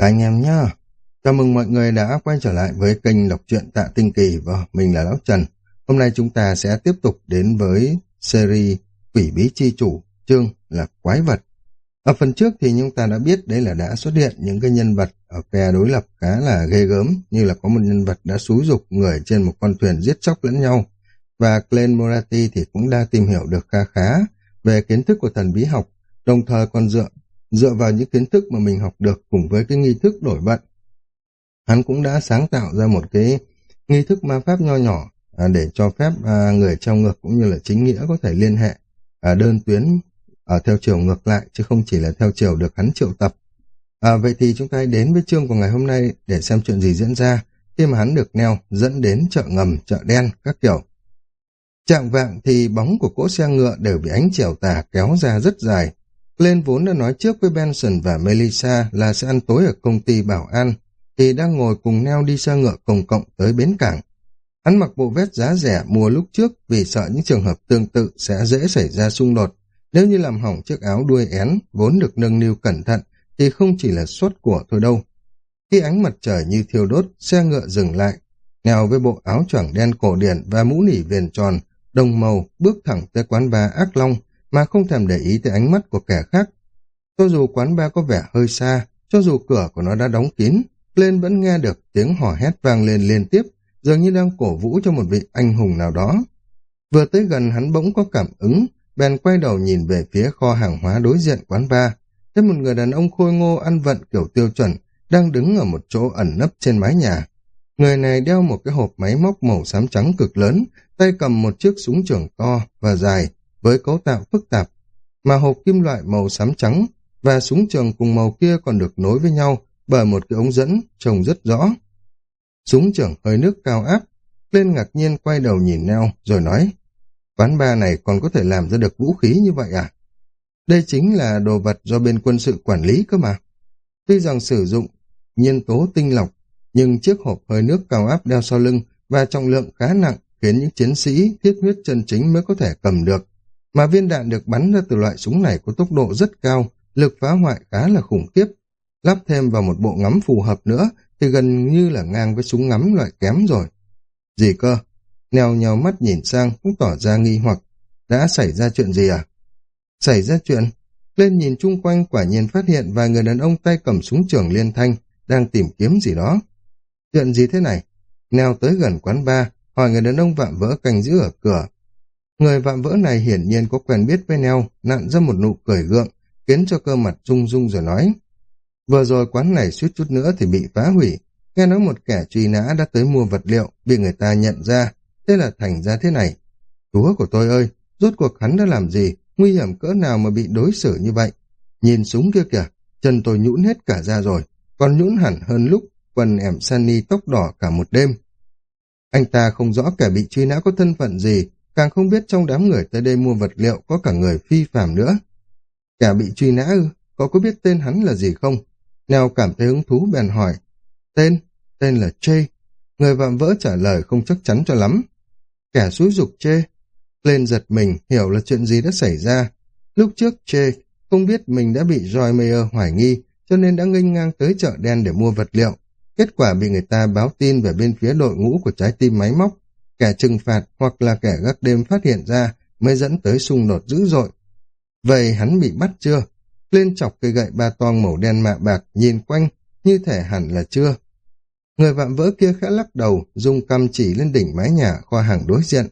Các anh em nhá, chào mừng mọi người đã quay trở lại với kênh đọc truyện Tạ Tinh Kỳ và mình là Lão Trần. Hôm nay chúng ta sẽ tiếp tục đến với series Quỷ Bí Chi Chủ, chương là Quái Vật. Ở phần trước thì chúng ta đã biết đấy là đã xuất hiện những cái nhân vật ở phe đối lập khá là ghê gớm, như là có một nhân vật đã xúi dục người trên một con thuyền giết chóc lẫn nhau. Và Glenn Morati thì cũng đã tìm hiểu được khá khá về kiến thức của thần bí học, đồng thời còn dựa dựa vào những kiến thức mà mình học được cùng với cái nghi thức đổi vận. Hắn cũng đã sáng tạo ra một cái nghi thức ma pháp nho nhỏ à, để cho phép à, người trong ngược cũng như là chính nghĩa có thể liên hệ à, đơn tuyến ở theo chiều ngược lại chứ không chỉ là theo chiều được hắn triệu tập. À, vậy thì chúng ta đến với chương của ngày hôm nay để xem chuyện gì diễn ra khi mà hắn được neo dẫn đến chợ ngầm, chợ đen, các kiểu. Trạng vạng thì bóng của cỗ xe ngựa đều bị ánh chiều tà kéo ra rất dài, lên vốn đã nói trước với Benson và Melissa là sẽ ăn tối ở công ty bảo an, thì đang ngồi cùng Neo đi xe ngựa công cộng tới bến cảng. Hắn mặc bộ vest giá rẻ mua lúc trước vì sợ những trường hợp tương tự sẽ dễ xảy ra xung đột. Nếu như làm hỏng chiếc áo đuôi én vốn được nâng niu cẩn thận thì không chỉ là suất của thôi đâu. Khi ánh mặt trời như thiêu đốt, xe ngựa dừng lại. Nèo với bộ áo choàng đen cổ điển và mũ nỉ viền tròn, đồng màu bước thẳng tới quán bà ác long mà không thèm để ý tới ánh mắt của kẻ khác. Cho dù quán ba có vẻ hơi xa, cho dù cửa của nó đã đóng kín, lên vẫn nghe được tiếng hò hét vang lên liên tiếp, dường như đang cổ vũ cho một vị anh hùng nào đó. Vừa tới gần hắn bỗng có cảm ứng, bèn quay đầu nhìn về phía kho hàng hóa đối diện quán ba, Thấy một người đàn ông khôi ngô ăn vận kiểu tiêu chuẩn, đang đứng ở một chỗ ẩn nấp trên mái nhà. Người này đeo một cái hộp máy móc màu xám trắng cực lớn, tay cầm một chiếc súng trường to và dài, với cấu tạo phức tạp, mà hộp kim loại màu xám trắng và súng trường cùng màu kia còn được nối với nhau bởi một cái ống dẫn trông rất rõ. Súng trường hơi nước cao áp, lên ngạc nhiên quay đầu nhìn neo rồi nói, quán ba này còn có thể làm ra được vũ khí như vậy à? Đây chính là đồ vật do bên quân sự quản lý cơ mà. Tuy rằng sử dụng nhiên tố tinh lọc, nhưng chiếc hộp hơi nước cao áp đeo sau lưng và trọng lượng khá nặng khiến những chiến sĩ thiết huyết chân chính mới có thể cầm được mà viên đạn được bắn ra từ loại súng này có tốc độ rất cao, lực phá hoại khá là khủng khiếp. Lắp thêm vào một bộ ngắm phù hợp nữa thì gần như là ngang với súng ngắm loại kém rồi. Gì cơ? Nèo nhèo mắt nhìn sang cũng tỏ ra nghi hoặc. Đã xảy ra chuyện gì à? Xảy ra chuyện? Lên nhìn chung quanh quả nhiên phát hiện vài người đàn ông tay cầm súng trường liên thanh đang tìm kiếm gì đó. Chuyện gì thế này? Nèo tới gần quán bar, hỏi người đàn ông vạm vỡ canh giữ ở cửa. Người vạm vỡ này hiển nhiên có quen biết với nhau, nặn ra một nụ cười gượng, khiến cho cơ mặt rung rung rồi nói. Vừa rồi quán này suýt chút nữa thì bị phá hủy. Nghe nói một kẻ truy nã đã tới mua vật liệu, bị người ta nhận ra, thế là thành ra thế này. Chúa của tôi ơi, rốt cuộc hắn đã làm gì, nguy hiểm cỡ nào mà bị đối xử như vậy. Nhìn súng kia kìa, chân tôi nhũn hết cả ra rồi, còn nhũn hẳn hơn lúc quần ẻm Sunny tóc đỏ cả một đêm. Anh ta không rõ kẻ bị truy nã có thân phận gì, càng không biết trong đám người tới đây mua vật liệu có cả người phi phàm nữa. Kẻ bị truy nã ư, có có biết tên hắn là gì không? Nèo cảm thấy hứng thú bèn hỏi. Tên? Tên là Chê. Người vạm vỡ trả lời không chắc chắn cho lắm. Kẻ xúi dục Chê. Lên giật mình, hiểu là chuyện gì đã xảy ra. Lúc trước Chê không biết mình đã bị Joy Mayer hoài nghi, cho nên đã nghênh ngang tới chợ đen để mua vật liệu. Kết quả bị người ta báo tin về bên phía đội ngũ của trái tim máy móc, kẻ trừng phạt hoặc là kẻ gác đêm phát hiện ra mới dẫn tới xung đột dữ dội. Vậy hắn bị bắt chưa? Lên chọc cây gậy ba toang màu đen mạ bạc nhìn quanh như thể hẳn là chưa. Người vạm vỡ kia khẽ lắc đầu dùng căm chỉ lên đỉnh mái nhà khoa hàng đối diện.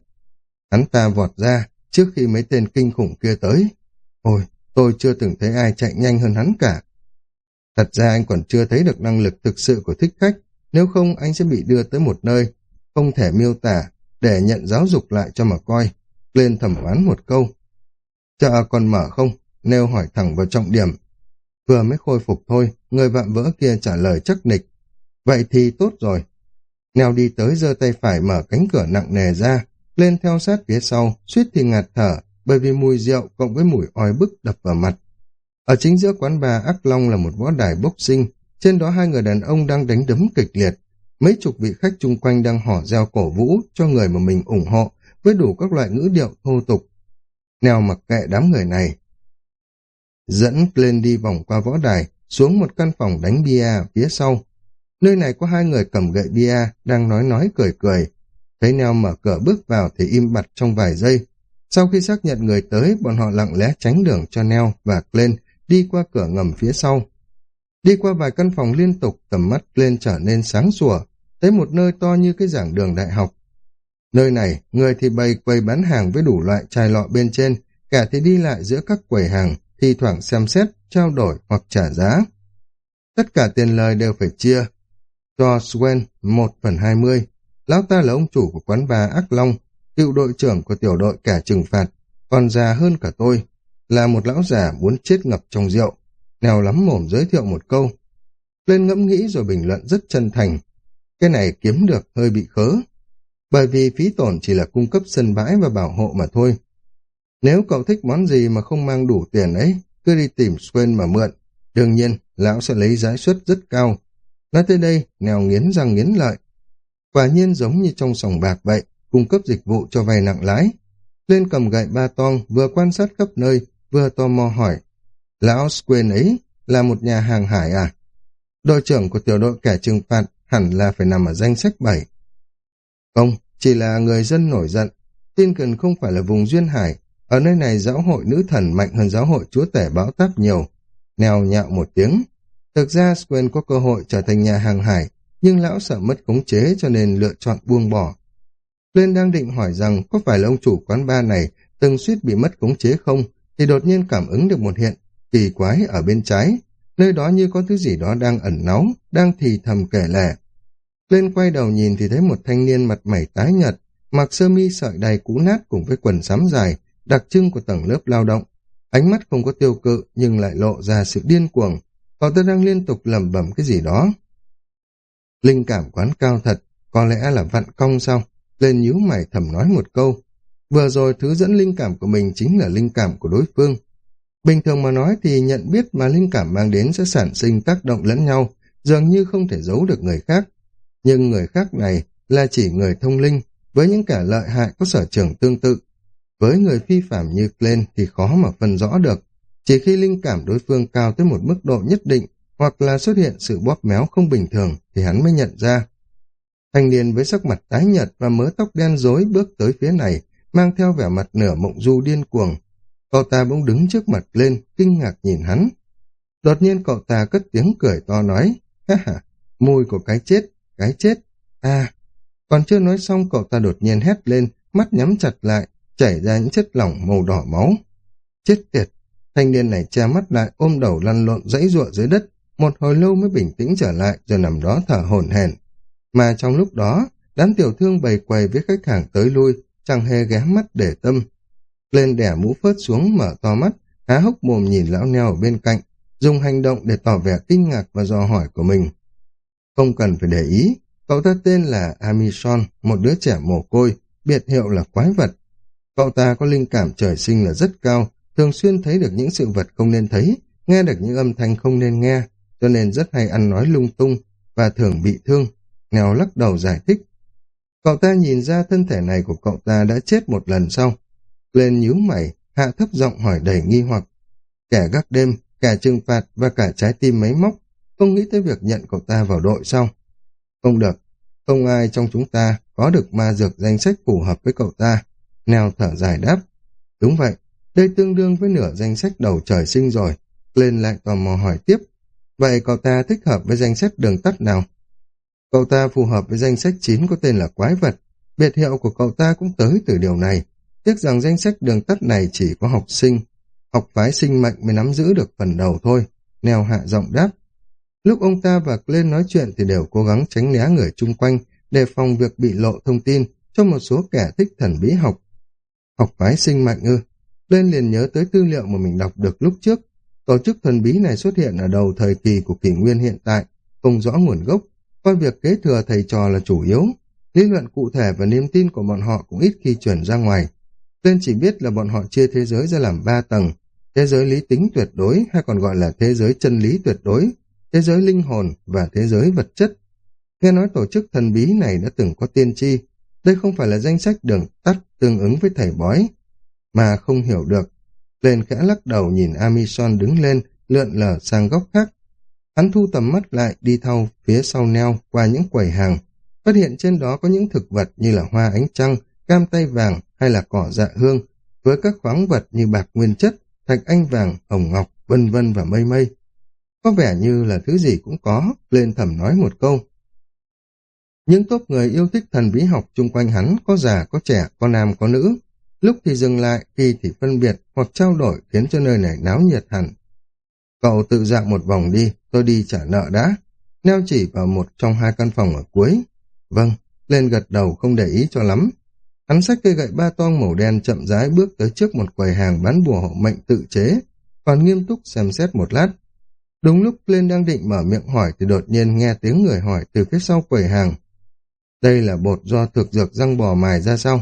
Hắn ta vọt ra trước khi mấy tên kinh khủng kia tới. Ôi, tôi chưa từng thấy ai chạy nhanh hơn hắn cả. Thật ra anh còn chưa thấy được năng lực thực sự của thích khách, nếu không anh sẽ bị đưa tới một nơi, không thể miêu tả để nhận giáo dục lại cho mà coi. Lên thẩm oán một câu. Chợ còn mở không? Nêu hỏi thẳng vào trọng điểm. Vừa mới khôi phục thôi, người vạm vỡ kia trả lời chắc nịch. Vậy thì tốt rồi. Nèo đi tới giơ tay phải mở cánh cửa nặng nề ra, lên theo sát phía sau, suýt thì ngạt thở, bởi vì mùi rượu cộng với mùi oi bức đập vào mặt. Ở chính giữa quán bà Ác Long là một võ đài bốc sinh, trên đó hai người đàn ông đang đánh đấm kịch liệt, Mấy chục vị khách chung quanh đang hò reo cổ vũ cho người mà mình ủng hộ với đủ các loại ngữ điệu thô tục. Nèo mặc kệ đám người này. Dẫn lên đi vòng qua võ đài, xuống một căn phòng đánh bia phía sau. Nơi này có hai người cầm gậy bia, đang nói nói cười cười. Thấy Neo mở cửa bước vào thì im bặt trong vài giây. Sau khi xác nhận người tới, bọn họ lặng lẽ tránh đường cho Neo và Glenn đi qua cửa ngầm phía sau. Đi qua vài căn phòng liên tục, tầm mắt lên trở nên sáng sủa, tới một nơi to như cái giảng đường đại học. Nơi này, người thì bày quầy bán hàng với đủ loại chai lọ bên trên, cả thì đi lại giữa các quầy hàng, thi thoảng xem xét, trao đổi hoặc trả giá. Tất cả tiền lời đều phải chia. Cho Swen 1 phần 20. Lão ta là ông chủ của quán bà Ác Long, cựu đội trưởng của tiểu đội cả trừng phạt, còn già hơn cả tôi, là một lão già muốn chết ngập trong rượu. Nèo lắm mồm giới thiệu một câu. Lên ngẫm nghĩ rồi bình luận rất chân thành. Cái này kiếm được hơi bị khớ. Bởi vì phí tổn chỉ là cung cấp sân bãi và bảo hộ mà thôi. Nếu cậu thích món gì mà không mang đủ tiền ấy, cứ đi tìm Swain mà mượn. Đương nhiên, lão sẽ lấy giá suất rất cao. Nói tới đây, nèo nghiến răng nghiến lợi. Quả nhiên giống như trong sòng bạc vậy, cung cấp dịch vụ cho vay nặng lãi. Lên cầm gậy ba tong, vừa quan sát khắp nơi, vừa tò mò hỏi. Lão Swain ấy là một nhà hàng hải à? Đội trưởng của tiểu đội kẻ trừng phạt hẳn là phải nằm ở danh sách 7. Không, chỉ là người dân nổi giận. Tin cần không phải là vùng duyên hải. Ở nơi này giáo hội nữ thần mạnh hơn giáo hội chúa tể báo táp nhiều. Nèo nhạo một tiếng. Thực ra Squen có cơ hội trở thành nhà hàng hải, nhưng lão sợ mất khống chế cho nên lựa chọn buông bỏ. Lên đang định hỏi rằng có phải là ông chủ quán bar này từng suýt bị mất khống chế không, thì đột nhiên cảm ứng được một hiện kỳ quái ở bên trái, nơi đó như có thứ gì đó đang ẩn náu, đang thì thầm kể lẻ. Lên quay đầu nhìn thì thấy một thanh niên mặt mày tái nhợt, mặc sơ mi sợi đầy cũ nát cùng với quần sắm dài, đặc trưng của tầng lớp lao động. Ánh mắt không có tiêu cự nhưng lại lộ ra sự điên cuồng. Cậu ta đang liên tục lẩm bẩm cái gì đó. Linh cảm quán cao thật, có lẽ là vặn cong sao? Lên nhíu mày thầm nói một câu. Vừa rồi thứ dẫn linh cảm của mình chính là linh cảm của đối phương. Bình thường mà nói thì nhận biết mà linh cảm mang đến sẽ sản sinh tác động lẫn nhau, dường như không thể giấu được người khác. Nhưng người khác này là chỉ người thông linh, với những kẻ lợi hại có sở trường tương tự. Với người phi phạm như Glenn thì khó mà phân rõ được. Chỉ khi linh cảm đối phương cao tới một mức độ nhất định hoặc là xuất hiện sự bóp méo không bình thường thì hắn mới nhận ra. Thanh niên với sắc mặt tái nhợt và mớ tóc đen rối bước tới phía này, mang theo vẻ mặt nửa mộng du điên cuồng. Cậu ta bỗng đứng trước mặt lên, kinh ngạc nhìn hắn. Đột nhiên cậu ta cất tiếng cười to nói, ha ha, mùi của cái chết, cái chết. À, còn chưa nói xong cậu ta đột nhiên hét lên, mắt nhắm chặt lại, chảy ra những chất lỏng màu đỏ máu. Chết tiệt, thanh niên này che mắt lại ôm đầu lăn lộn dãy ruộng dưới đất, một hồi lâu mới bình tĩnh trở lại rồi nằm đó thở hổn hển. Mà trong lúc đó, đám tiểu thương bày quầy với khách hàng tới lui, chẳng hề ghé mắt để tâm. Lên đẻ mũ phớt xuống mở to mắt, há hốc mồm nhìn lão neo ở bên cạnh, dùng hành động để tỏ vẻ kinh ngạc và dò hỏi của mình. Không cần phải để ý, cậu ta tên là Amison, một đứa trẻ mồ côi, biệt hiệu là quái vật. Cậu ta có linh cảm trời sinh là rất cao, thường xuyên thấy được những sự vật không nên thấy, nghe được những âm thanh không nên nghe, cho nên rất hay ăn nói lung tung và thường bị thương. Nghèo lắc đầu giải thích. Cậu ta nhìn ra thân thể này của cậu ta đã chết một lần sau. Lên nhíu mày, hạ thấp giọng hỏi đầy nghi hoặc. Kẻ gác đêm, cả trừng phạt và cả trái tim máy móc, không nghĩ tới việc nhận cậu ta vào đội sau. Không được, không ai trong chúng ta có được ma dược danh sách phù hợp với cậu ta. Nèo thở dài đáp. Đúng vậy, đây tương đương với nửa danh sách đầu trời sinh rồi. Lên lại tò mò hỏi tiếp. Vậy cậu ta thích hợp với danh sách đường tắt nào? Cậu ta phù hợp với danh sách 9 có tên là quái vật. Biệt hiệu của cậu ta cũng tới từ điều này. Tiếc rằng danh sách đường tắt này chỉ có học sinh. Học phái sinh mệnh mới nắm giữ được phần đầu thôi. Nèo hạ giọng đáp. Lúc ông ta và Glenn nói chuyện thì đều cố gắng tránh né người chung quanh, đề phòng việc bị lộ thông tin cho một số kẻ thích thần bí học. Học phái sinh mệnh ư. Glenn liền nhớ tới tư liệu mà mình đọc được lúc trước. Tổ chức thần bí này xuất hiện ở đầu thời kỳ của kỷ nguyên hiện tại, không rõ nguồn gốc, coi việc kế thừa thầy trò là chủ yếu. Lý luận cụ thể và niềm tin của bọn họ cũng ít khi chuyển ra ngoài. Tên chỉ biết là bọn họ chia thế giới ra làm ba tầng, thế giới lý tính tuyệt đối hay còn gọi là thế giới chân lý tuyệt đối, thế giới linh hồn và thế giới vật chất. Nghe nói tổ chức thần bí này đã từng có tiên tri, đây không phải là danh sách đường tắt tương ứng với thầy bói, mà không hiểu được. Lên khẽ lắc đầu nhìn Amison đứng lên, lượn lờ sang góc khác. Hắn thu tầm mắt lại đi thâu phía sau neo qua những quầy hàng, phát hiện trên đó có những thực vật như là hoa ánh trăng, cam tay vàng hay là cỏ dạ hương, với các khoáng vật như bạc nguyên chất, thạch anh vàng, hồng ngọc, vân vân và mây mây. Có vẻ như là thứ gì cũng có, lên thầm nói một câu. Những tốt người yêu thích thần bí học chung quanh hắn có già, có trẻ, có nam, có nữ. Lúc thì dừng lại, khi thì phân biệt hoặc trao đổi khiến cho nơi này náo nhiệt hẳn. Cậu tự dạo một vòng đi, tôi đi trả nợ đã. Neo chỉ vào một trong hai căn phòng ở cuối. Vâng, lên gật đầu không để ý cho lắm. Hắn xách cây gậy ba toang màu đen chậm rãi bước tới trước một quầy hàng bán bùa hộ mệnh tự chế, còn nghiêm túc xem xét một lát. Đúng lúc lên đang định mở miệng hỏi thì đột nhiên nghe tiếng người hỏi từ phía sau quầy hàng. Đây là bột do thực dược răng bò mài ra sao?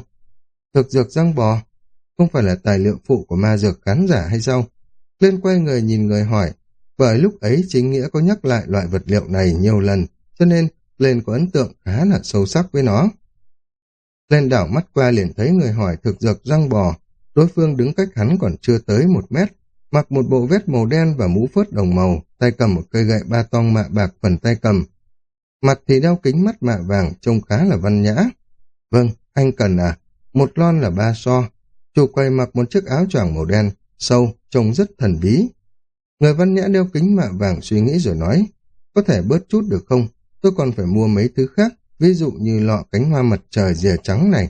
Thực dược răng bò? Không phải là tài liệu phụ của ma dược khán giả hay sao? Lên quay người nhìn người hỏi, bởi lúc ấy chính nghĩa có nhắc lại loại vật liệu này nhiều lần, cho nên lên có ấn tượng khá là sâu sắc với nó. Lên đảo mắt qua liền thấy người hỏi thực dược răng bò, đối phương đứng cách hắn còn chưa tới một mét, mặc một bộ vest màu đen và mũ phớt đồng màu, tay cầm một cây gậy ba tong mạ bạc phần tay cầm. Mặt thì đeo kính mắt mạ vàng, trông khá là văn nhã. Vâng, anh cần à? Một lon là ba so. Chủ quầy mặc một chiếc áo choàng màu đen, sâu, trông rất thần bí. Người văn nhã đeo kính mạ vàng suy nghĩ rồi nói, có thể bớt chút được không? Tôi còn phải mua mấy thứ khác, ví dụ như lọ cánh hoa mặt trời rìa trắng này.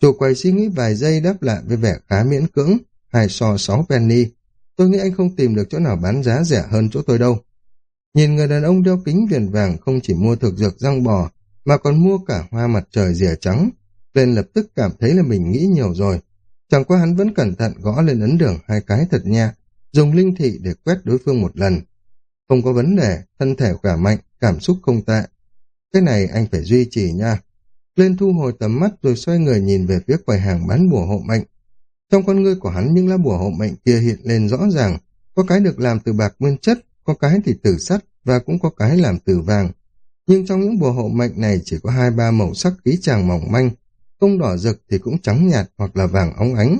Chủ quầy suy nghĩ vài giây đáp lại với vẻ khá miễn cưỡng, hai so sáu penny. Tôi nghĩ anh không tìm được chỗ nào bán giá rẻ hơn chỗ tôi đâu. Nhìn người đàn ông đeo kính viền vàng không chỉ mua thực dược răng bò, mà còn mua cả hoa mặt trời rìa trắng. Lên lập tức cảm thấy là mình nghĩ nhiều rồi. Chẳng qua hắn vẫn cẩn thận gõ lên ấn đường hai cái thật nha, dùng linh thị để quét đối phương một lần. Không có vấn đề, thân thể khỏe mạnh, cảm xúc không tệ. Cái này anh phải duy trì nha. Lên thu hồi tầm mắt rồi xoay người nhìn về phía quầy hàng bán bùa hộ mệnh. Trong con ngươi của hắn những lá bùa hộ mệnh kia hiện lên rõ ràng, có cái được làm từ bạc nguyên chất, có cái thì từ sắt và cũng có cái làm từ vàng. Nhưng trong những bùa hộ mệnh này chỉ có hai ba màu sắc khí tràng mỏng manh, không đỏ rực thì cũng trắng nhạt hoặc là vàng óng ánh.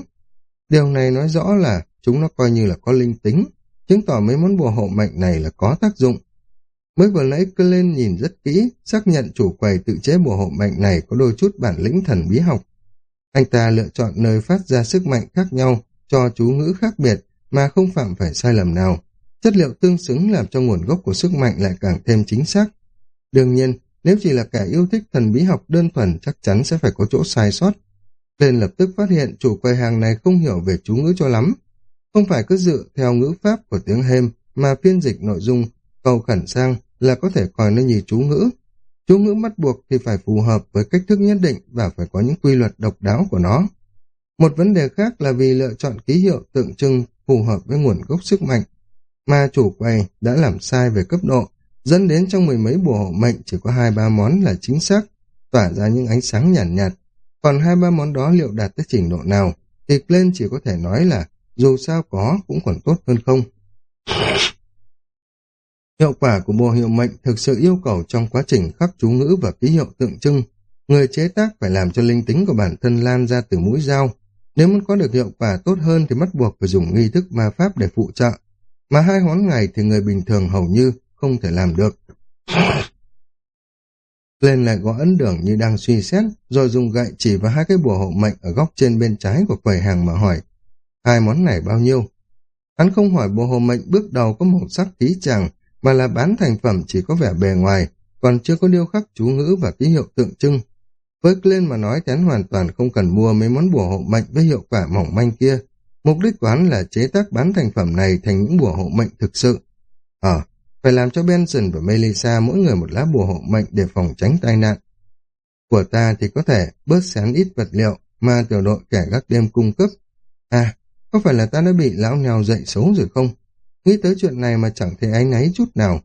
Điều này nói rõ là chúng nó coi như là có linh tính, chứng tỏ mấy món bùa hộ mệnh này là có tác dụng. Mới vừa nãy cơ lên nhìn rất kỹ, xác nhận chủ quầy tự chế bùa hộ mệnh này có đôi chút bản lĩnh thần bí học. Anh ta lựa chọn nơi phát ra sức mạnh khác nhau, cho chú ngữ khác biệt mà không phạm phải sai lầm nào. Chất liệu tương xứng làm cho nguồn gốc của sức mạnh lại càng thêm chính xác. Đương nhiên, nếu chỉ là kẻ yêu thích thần bí học đơn thuần chắc chắn sẽ phải có chỗ sai sót. Lên lập tức phát hiện chủ quầy hàng này không hiểu về chú ngữ cho lắm. Không phải cứ dựa theo ngữ pháp của tiếng hêm mà phiên dịch nội dung cầu khẩn sang là có thể coi nó như chú ngữ. Chú ngữ bắt buộc thì phải phù hợp với cách thức nhất định và phải có những quy luật độc đáo của nó. Một vấn đề khác là vì lựa chọn ký hiệu tượng trưng phù hợp với nguồn gốc sức mạnh, mà chủ quầy đã làm sai về cấp độ, dẫn đến trong mười mấy bùa hộ mệnh chỉ có hai ba món là chính xác, tỏa ra những ánh sáng nhàn nhạt, nhạt. Còn hai ba món đó liệu đạt tới trình độ nào, thì lên chỉ có thể nói là dù sao có cũng còn tốt hơn không. Hiệu quả của bùa hiệu mệnh thực sự yêu cầu trong quá trình khắc chú ngữ và ký hiệu tượng trưng, người chế tác phải làm cho linh tính của bản thân lan ra từ mũi dao. Nếu muốn có được hiệu quả tốt hơn thì bắt buộc phải dùng nghi thức ma pháp để phụ trợ, mà hai ngón ngày thì người bình thường hầu như không thể làm được. Lên lại gõ ấn đường như đang suy xét, rồi dùng gậy chỉ vào hai cái bùa hộ mệnh ở góc trên bên trái của quầy hàng mà hỏi, hai món này bao nhiêu? Hắn không hỏi bùa hộ mệnh bước đầu có màu sắc tí chàng, mà là bán thành phẩm chỉ có vẻ bề ngoài, còn chưa có điêu khắc chú ngữ và ký hiệu tượng trưng. Với lên mà nói chán hoàn toàn không cần mua mấy món bùa hộ mệnh với hiệu quả mỏng manh kia. Mục đích của hắn là chế tác bán thành phẩm này thành những bùa hộ mệnh thực sự. Ờ, phải làm cho Benson và Melissa mỗi người một lá bùa hộ mệnh để phòng tránh tai nạn. Của ta thì có thể bớt sán ít vật liệu mà tiểu đội kẻ gác đêm cung cấp. À, có phải là ta đã bị lão nghèo dậy xấu rồi không? Nghĩ tới chuyện này mà chẳng thể áy náy chút nào.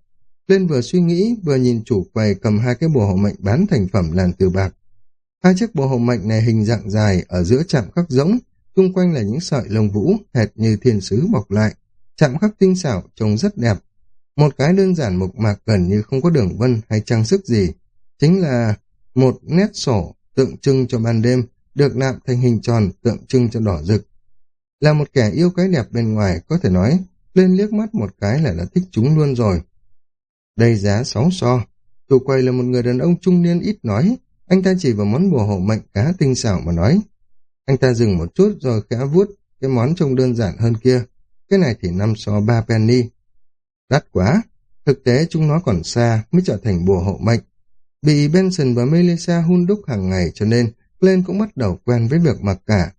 Lên vừa suy nghĩ, vừa nhìn chủ quầy cầm hai cái bùa hộ mệnh bán thành phẩm làn từ bạc. Hai chiếc bùa hộ mệnh này hình dạng dài, ở giữa chạm khắc giống, xung quanh là những sợi lông vũ, hệt như thiên sứ bọc lại. Chạm khắc tinh xảo, trông rất đẹp. Một cái đơn giản mộc mạc gần như không có đường vân hay trang sức gì. Chính là một nét sổ tượng trưng cho ban đêm, được nạm thành hình tròn tượng trưng cho đỏ rực. Là một kẻ yêu cái đẹp bên ngoài, có thể nói lên liếc mắt một cái là đã thích chúng luôn rồi. Đây giá sáu so. Chủ quầy là một người đàn ông trung niên ít nói. Anh ta chỉ vào món bùa hộ mệnh cá tinh xảo mà nói. Anh ta dừng một chút rồi khẽ vuốt cái món trông đơn giản hơn kia. Cái này thì năm so ba penny. Đắt quá. Thực tế chúng nó còn xa mới trở thành bùa hộ mệnh. Bị Benson và Melissa hun đúc hàng ngày cho nên Glenn cũng bắt đầu quen với việc mặc cả.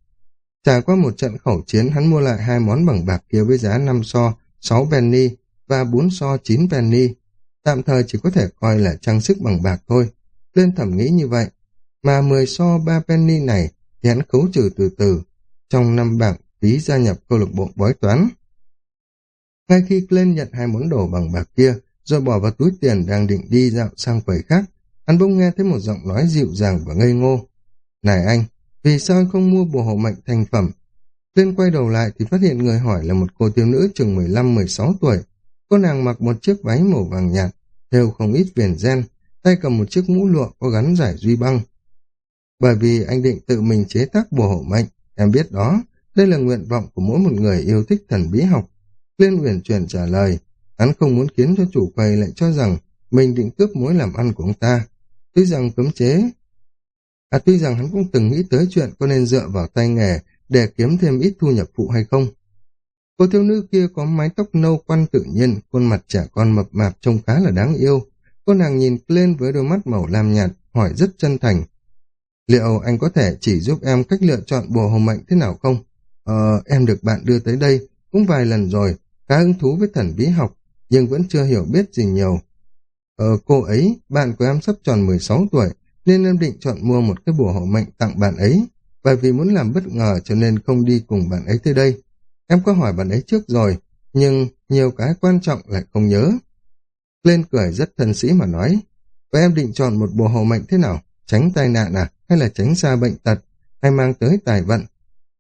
Trải qua một trận khẩu chiến, hắn mua lại hai món bằng bạc kia với giá 5 so, 6 penny và 4 so 9 penny. Tạm thời chỉ có thể coi là trang sức bằng bạc thôi. Lên thẩm nghĩ như vậy. Mà 10 so 3 penny này thì hắn khấu trừ từ từ. Trong năm bảng phí gia nhập câu lạc bộ bói toán. Ngay khi Glenn nhận hai món đồ bằng bạc kia, rồi bỏ vào túi tiền đang định đi dạo sang quầy khác, hắn bỗng nghe thấy một giọng nói dịu dàng và ngây ngô. Này anh, vì sao anh không mua bùa hộ mệnh thành phẩm? Lên quay đầu lại thì phát hiện người hỏi là một cô thiếu nữ chừng 15-16 tuổi. Cô nàng mặc một chiếc váy màu vàng nhạt, thêu không ít viền gen, tay cầm một chiếc mũ lụa có gắn giải duy băng. Bởi vì anh định tự mình chế tác bùa hộ mệnh, em biết đó, đây là nguyện vọng của mỗi một người yêu thích thần bí học. Liên uyển chuyển trả lời, hắn không muốn khiến cho chủ quầy lại cho rằng mình định cướp mối làm ăn của ông ta. Tuy rằng cấm chế À tuy rằng hắn cũng từng nghĩ tới chuyện có nên dựa vào tay nghề để kiếm thêm ít thu nhập phụ hay không. Cô thiếu nữ kia có mái tóc nâu quăn tự nhiên, khuôn mặt trẻ con mập mạp trông khá là đáng yêu. Cô nàng nhìn lên với đôi mắt màu lam nhạt, hỏi rất chân thành. Liệu anh có thể chỉ giúp em cách lựa chọn bùa hồng mệnh thế nào không? Ờ, em được bạn đưa tới đây, cũng vài lần rồi, khá hứng thú với thần bí học, nhưng vẫn chưa hiểu biết gì nhiều. Ờ, cô ấy, bạn của em sắp tròn 16 tuổi, nên em định chọn mua một cái bùa hộ mệnh tặng bạn ấy, bởi vì muốn làm bất ngờ cho nên không đi cùng bạn ấy tới đây. Em có hỏi bạn ấy trước rồi, nhưng nhiều cái quan trọng lại không nhớ. Lên cười rất thân sĩ mà nói, và em định chọn một bùa hộ mệnh thế nào? Tránh tai nạn à? Hay là tránh xa bệnh tật? Hay mang tới tài vận?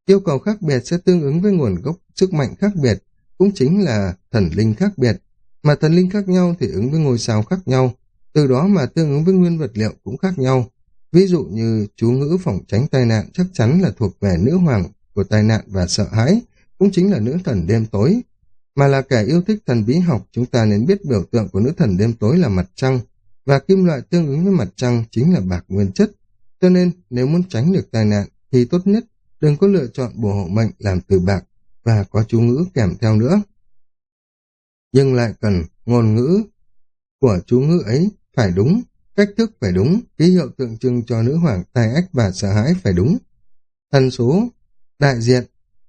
Yêu cầu khác biệt sẽ tương ứng với nguồn gốc sức mạnh khác biệt, cũng chính là thần linh khác biệt. Mà thần linh khác nhau thì ứng với ngôi sao khác nhau, từ đó mà tương ứng với nguyên vật liệu cũng khác nhau. Ví dụ như chú ngữ phòng tránh tai nạn chắc chắn là thuộc về nữ hoàng của tai nạn và sợ hãi, cũng chính là nữ thần đêm tối. Mà là kẻ yêu thích thần bí học, chúng ta nên biết biểu tượng của nữ thần đêm tối là mặt trăng, và kim loại tương ứng với mặt trăng chính là bạc nguyên chất. Cho nên, nếu muốn tránh được tai nạn, thì tốt nhất đừng có lựa chọn bùa hộ mệnh làm từ bạc và có chú ngữ kèm theo nữa. Nhưng lại cần ngôn ngữ của chú ngữ ấy phải đúng, cách thức phải đúng, ký hiệu tượng trưng cho nữ hoàng tai ách và sợ hãi phải đúng. Thần số, đại diện,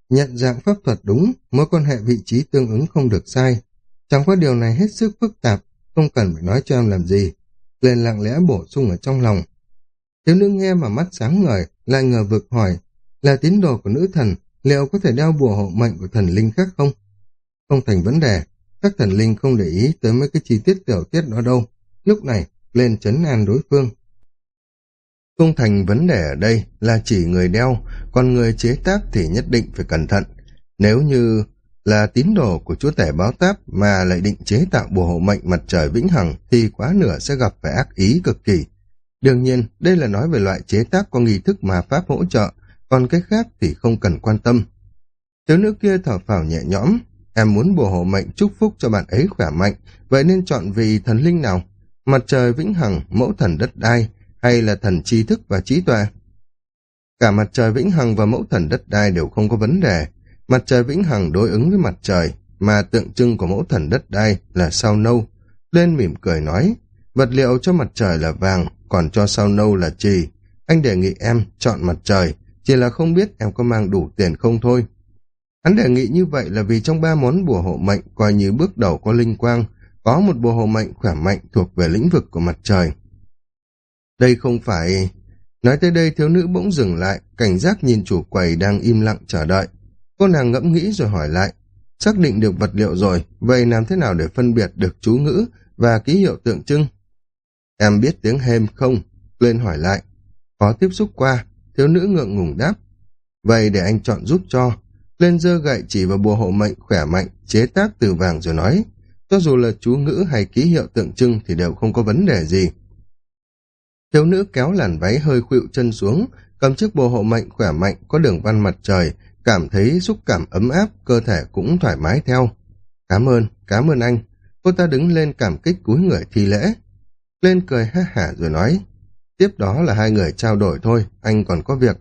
nhận dạng pháp thuật đúng, mối quan hệ vị trí tương ứng không được sai. Chẳng qua điều này hết sức phức tạp, không cần phải nói cho em làm gì. Lên lặng lẽ bổ sung ở trong lòng. Thiếu nữ nghe mà mắt sáng ngời, lại ngờ vực hỏi, là tín đồ của nữ thần, liệu có thể đeo bùa hộ mệnh của thần linh khác không? Không thành vấn đề, các thần linh không để ý tới mấy cái chi tiết tiểu tiết đó đâu. Lúc này, lên chấn an đối phương. Không thành vấn đề ở đây là chỉ người đeo, còn người chế tác thì nhất định phải cẩn thận. Nếu như là tín đồ của chúa tể báo táp mà lại định chế tạo bùa hộ mệnh mặt trời vĩnh hằng thì quá nửa sẽ gặp phải ác ý cực kỳ. Đương nhiên, đây là nói về loại chế tác có nghi thức mà Pháp hỗ trợ, còn cái khác thì không cần quan tâm. Thiếu nữ kia thở phào nhẹ nhõm, em muốn bùa hộ mệnh chúc phúc cho bạn ấy khỏe mạnh, vậy nên chọn vì thần linh nào? Mặt trời vĩnh hằng, mẫu thần đất đai, hay là thần tri thức và trí tuệ? Cả mặt trời vĩnh hằng và mẫu thần đất đai đều không có vấn đề. Mặt trời vĩnh hằng đối ứng với mặt trời, mà tượng trưng của mẫu thần đất đai là sao nâu. Lên mỉm cười nói, vật liệu cho mặt trời là vàng, còn cho sao nâu là trì. Anh đề nghị em chọn mặt trời, chỉ là không biết em có mang đủ tiền không thôi. Hắn đề nghị như vậy là vì trong ba món bùa hộ mệnh coi như bước đầu có linh quang, có một bùa hộ mệnh khỏe mạnh thuộc về lĩnh vực của mặt trời. Đây không phải... Nói tới đây thiếu nữ bỗng dừng lại, cảnh giác nhìn chủ quầy đang im lặng chờ đợi. Cô nàng ngẫm nghĩ rồi hỏi lại, xác định được vật liệu rồi, vậy làm thế nào để phân biệt được chú ngữ và ký hiệu tượng trưng? Em biết tiếng hêm không? Lên hỏi lại. Có tiếp xúc qua, thiếu nữ ngượng ngùng đáp. Vậy để anh chọn giúp cho. Lên dơ gậy chỉ vào bùa hộ mệnh khỏe mạnh, chế tác từ vàng rồi nói. Cho dù là chú ngữ hay ký hiệu tượng trưng thì đều không có vấn đề gì. Thiếu nữ kéo làn váy hơi khuỵu chân xuống, cầm chiếc bồ hộ mạnh khỏe mạnh có đường văn mặt trời, cảm thấy xúc cảm ấm áp, cơ thể cũng thoải mái theo. Cảm ơn, cảm ơn anh. cô ta đứng lên cảm kích cúi người thi lễ. Lên cười ha hả rồi nói, tiếp đó là hai người trao đổi thôi, anh còn có việc.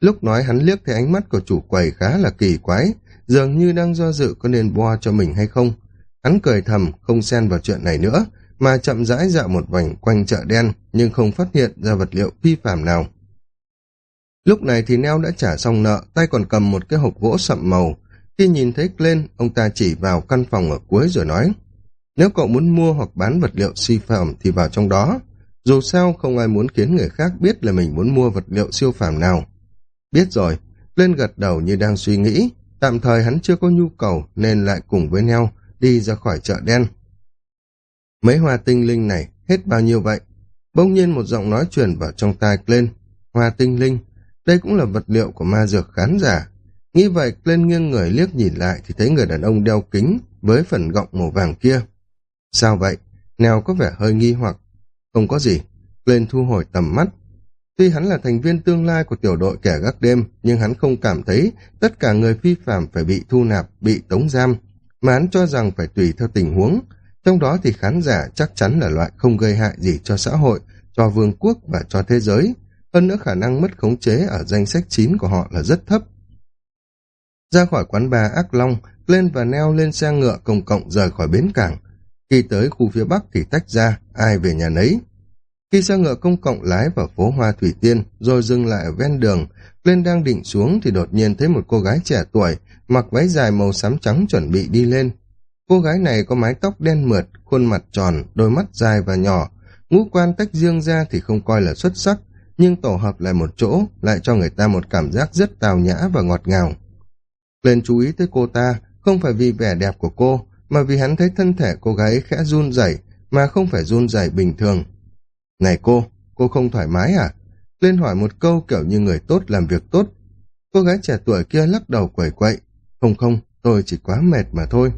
Lúc nói hắn liếc thấy ánh mắt của chủ quầy khá là kỳ quái, dường như đang do dự có nên boa cho mình hay không. Hắn cười thầm, không xen vào chuyện này nữa, mà chậm rãi dạo một vành quanh chợ đen, nhưng không phát hiện ra vật liệu phi phạm nào. Lúc này thì Neo đã trả xong nợ, tay còn cầm một cái hộp gỗ sậm màu. Khi nhìn thấy lên ông ta chỉ vào căn phòng ở cuối rồi nói, nếu cậu muốn mua hoặc bán vật liệu siêu phẩm thì vào trong đó. Dù sao, không ai muốn khiến người khác biết là mình muốn mua vật liệu siêu phẩm nào. Biết rồi, lên gật đầu như đang suy nghĩ, tạm thời hắn chưa có nhu cầu nên lại cùng với Neo đi ra khỏi chợ đen. Mấy hoa tinh linh này hết bao nhiêu vậy? Bỗng nhiên một giọng nói truyền vào trong tai lên. Hoa tinh linh, đây cũng là vật liệu của ma dược khán giả. Nghĩ vậy, lên nghiêng người liếc nhìn lại thì thấy người đàn ông đeo kính với phần gọng màu vàng kia. Sao vậy? Nèo có vẻ hơi nghi hoặc. Không có gì. Lên thu hồi tầm mắt. Tuy hắn là thành viên tương lai của tiểu đội kẻ gác đêm, nhưng hắn không cảm thấy tất cả người phi phạm phải bị thu nạp, bị tống giam, mà hắn cho rằng phải tùy theo tình huống. Trong đó thì khán giả chắc chắn là loại không gây hại gì cho xã hội, cho vương quốc và cho thế giới. Hơn nữa khả năng mất khống chế ở danh sách 9 của họ là rất thấp. Ra khỏi quán bà Ác Long, lên và neo lên xe ngựa công cộng rời khỏi bến cảng. Khi tới khu phía Bắc thì tách ra, ai về nhà nấy. Khi xe ngựa công cộng lái vào phố Hoa Thủy Tiên, rồi dừng lại ở ven đường, lên đang định xuống thì đột nhiên thấy một cô gái trẻ tuổi, mặc váy dài màu xám trắng chuẩn bị đi lên. Cô gái này có mái tóc đen mượt, khuôn mặt tròn, đôi mắt dài và nhỏ, ngũ quan tách riêng ra thì không coi là xuất sắc, nhưng tổ hợp lại một chỗ lại cho người ta một cảm giác rất tào nhã và ngọt ngào. Lên chú ý tới cô ta, không phải vì vẻ đẹp của cô, mà vì hắn thấy thân thể cô gái khẽ run rẩy mà không phải run rẩy bình thường. Này cô, cô không thoải mái à? Lên hỏi một câu kiểu như người tốt làm việc tốt. Cô gái trẻ tuổi kia lắc đầu quẩy quậy. Không không, tôi chỉ quá mệt mà thôi.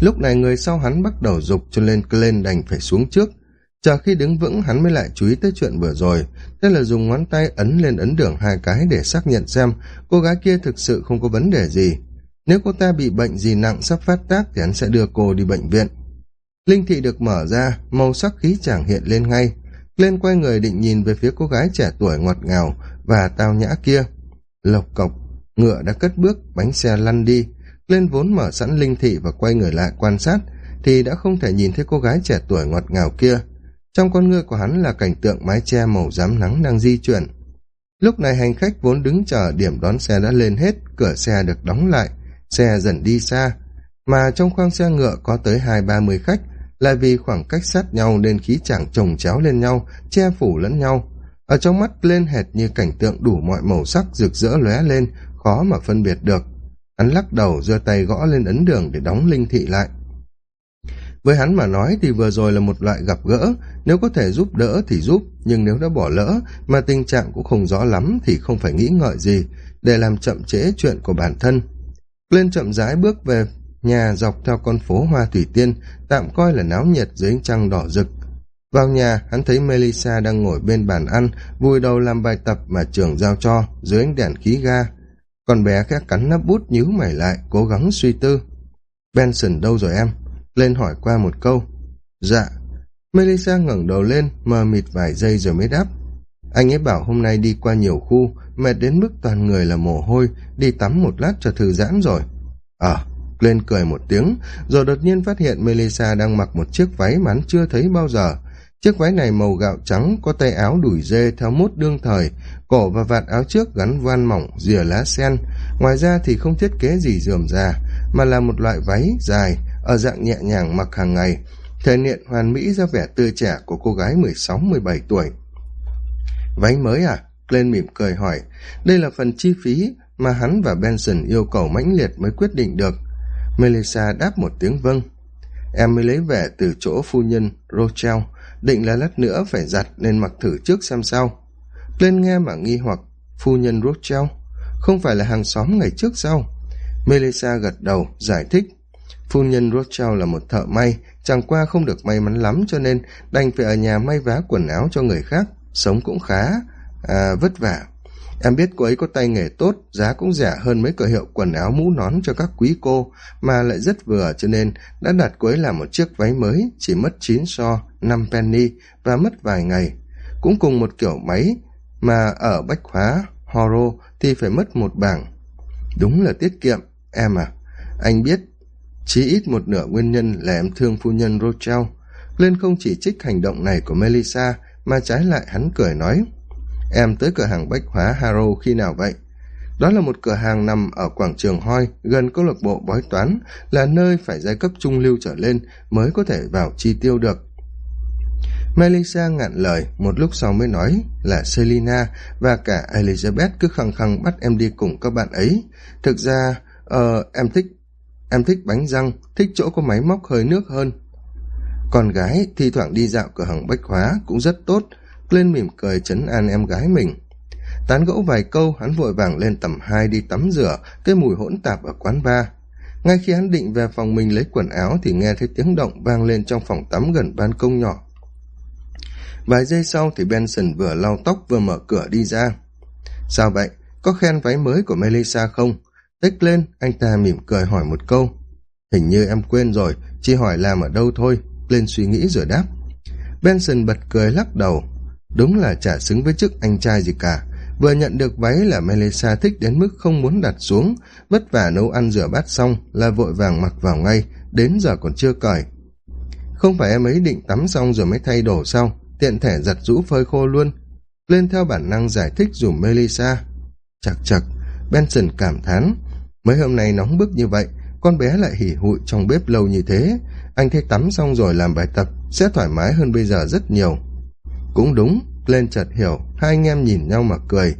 Lúc này người sau hắn bắt đầu dục cho lên lên đành phải xuống trước. Chờ khi đứng vững hắn mới lại chú ý tới chuyện vừa rồi. Thế là dùng ngón tay ấn lên ấn đường hai cái để xác nhận xem cô gái kia thực sự không có vấn đề gì. Nếu cô ta bị bệnh gì nặng sắp phát tác thì hắn sẽ đưa cô đi bệnh viện. Linh thị được mở ra, màu sắc khí chàng hiện lên ngay. Lên quay người định nhìn về phía cô gái trẻ tuổi ngọt ngào và tao nhã kia. Lộc cộc, ngựa đã cất bước, bánh xe lăn đi. Lên vốn mở sẵn linh thị và quay người lại quan sát, thì đã không thể nhìn thấy cô gái trẻ tuổi ngọt ngào kia. Trong con ngươi của hắn là cảnh tượng mái che màu rám nắng đang di chuyển. Lúc này hành khách vốn đứng chờ điểm đón xe đã lên hết, cửa xe được đóng lại, xe dần đi xa. Mà trong khoang xe ngựa có tới hai ba mươi khách, là vì khoảng cách sát nhau nên khí chàng chồng chéo lên nhau, che phủ lẫn nhau. Ở trong mắt lên hệt như cảnh tượng đủ mọi màu sắc rực rỡ lóe lên, khó mà phân biệt được. Hắn lắc đầu giơ tay gõ lên ấn đường để đóng linh thị lại. Với hắn mà nói thì vừa rồi là một loại gặp gỡ, nếu có thể giúp đỡ thì giúp, nhưng nếu đã bỏ lỡ mà tình trạng cũng không rõ lắm thì không phải nghĩ ngợi gì để làm chậm trễ chuyện của bản thân. Lên chậm rãi bước về nhà dọc theo con phố Hoa Thủy Tiên, tạm coi là náo nhiệt dưới ánh trăng đỏ rực. Vào nhà, hắn thấy Melissa đang ngồi bên bàn ăn, vùi đầu làm bài tập mà trường giao cho, dưới ánh đèn khí ga. Con bé khẽ cắn nắp bút nhíu mày lại, cố gắng suy tư. Benson đâu rồi em? Lên hỏi qua một câu. Dạ. Melissa ngẩng đầu lên, mờ mịt vài giây rồi mới đáp. Anh ấy bảo hôm nay đi qua nhiều khu, mệt đến mức toàn người là mồ hôi, đi tắm một lát cho thư giãn rồi. Ờ, à, lên cười một tiếng, rồi đột nhiên phát hiện Melissa đang mặc một chiếc váy mà hắn chưa thấy bao giờ. Chiếc váy này màu gạo trắng, có tay áo đùi dê theo mốt đương thời, cổ và vạt áo trước gắn van mỏng, rìa lá sen. Ngoài ra thì không thiết kế gì dườm già, mà là một loại váy dài, ở dạng nhẹ nhàng mặc hàng ngày, thể hiện hoàn mỹ ra vẻ tươi trẻ của cô gái 16-17 tuổi. Váy mới à? Glenn mỉm cười hỏi. Đây là phần chi phí mà hắn và Benson yêu cầu mãnh liệt mới quyết định được. Melissa đáp một tiếng vâng. Em mới lấy về từ chỗ phu nhân Rochelle, định là lát nữa phải giặt nên mặc thử trước xem sao. Lên nghe mà nghi hoặc, phu nhân Rochelle, không phải là hàng xóm ngày trước sao? Melissa gật đầu, giải thích. Phu nhân Rothschild là một thợ may, chẳng qua không được may mắn lắm cho nên đành phải ở nhà may vá quần áo cho người khác, sống cũng khá à, vất vả. Em biết cô ấy có tay nghề tốt, giá cũng rẻ hơn mấy cửa hiệu quần áo mũ nón cho các quý cô, mà lại rất vừa cho nên đã đặt cô ấy làm một chiếc váy mới, chỉ mất chín so, năm penny và mất vài ngày. Cũng cùng một kiểu máy, mà ở bách hóa, horo thì phải mất một bảng. Đúng là tiết kiệm, em à. Anh biết, chỉ ít một nửa nguyên nhân là em thương phu nhân Rochelle. Lên không chỉ trích hành động này của Melissa, mà trái lại hắn cười nói em tới cửa hàng bách hóa haro khi nào vậy? Đó là một cửa hàng nằm ở quảng trường hoi, gần câu lạc bộ bói toán, là nơi phải giai cấp trung lưu trở lên mới có thể vào chi tiêu được. Melissa ngạn lời, một lúc sau mới nói là selina và cả elizabeth cứ khăng khăng bắt em đi cùng các bạn ấy. Thực ra ờ em thích em thích bánh răng, thích chỗ có máy móc hơi nước hơn. Con gái thi thoảng đi dạo cửa hàng bách hóa cũng rất tốt lên mỉm cười chấn an em gái mình. Tán gẫu vài câu, hắn vội vàng lên tầm hai đi tắm rửa, cái mùi hỗn tạp ở quán bar. Ngay khi hắn định về phòng mình lấy quần áo thì nghe thấy tiếng động vang lên trong phòng tắm gần ban công nhỏ. Vài giây sau thì benson vừa lau tóc vừa mở cửa đi ra. Sao vậy? Có khen váy mới của melissa không? Tích lên, anh ta mỉm cười hỏi một câu. Hình như em quên rồi chỉ hỏi làm ở đâu thôi? lên suy nghĩ rồi đáp. Benson bật cười lắc đầu đúng là chả xứng với chức anh trai gì cả. Vừa nhận được váy là melissa thích đến mức không muốn đặt xuống. Vất vả nấu ăn rửa bát xong là vội vàng mặc vào ngay. Đến giờ còn chưa cởi không phải em ấy định tắm xong rồi mới thay đồ sao? Tiện thể giặt rũ phơi khô luôn. Lên theo bản năng giải thích dùm melissa. Chặc chặc benson cảm thán. Mấy hôm nay nóng bức như vậy, con bé lại hỉ hụi trong bếp lâu như thế. Anh thấy tắm xong rồi làm bài tập, sẽ thoải mái hơn bây giờ rất nhiều cũng đúng, lên chợt hiểu, hai anh em nhìn nhau mà cười.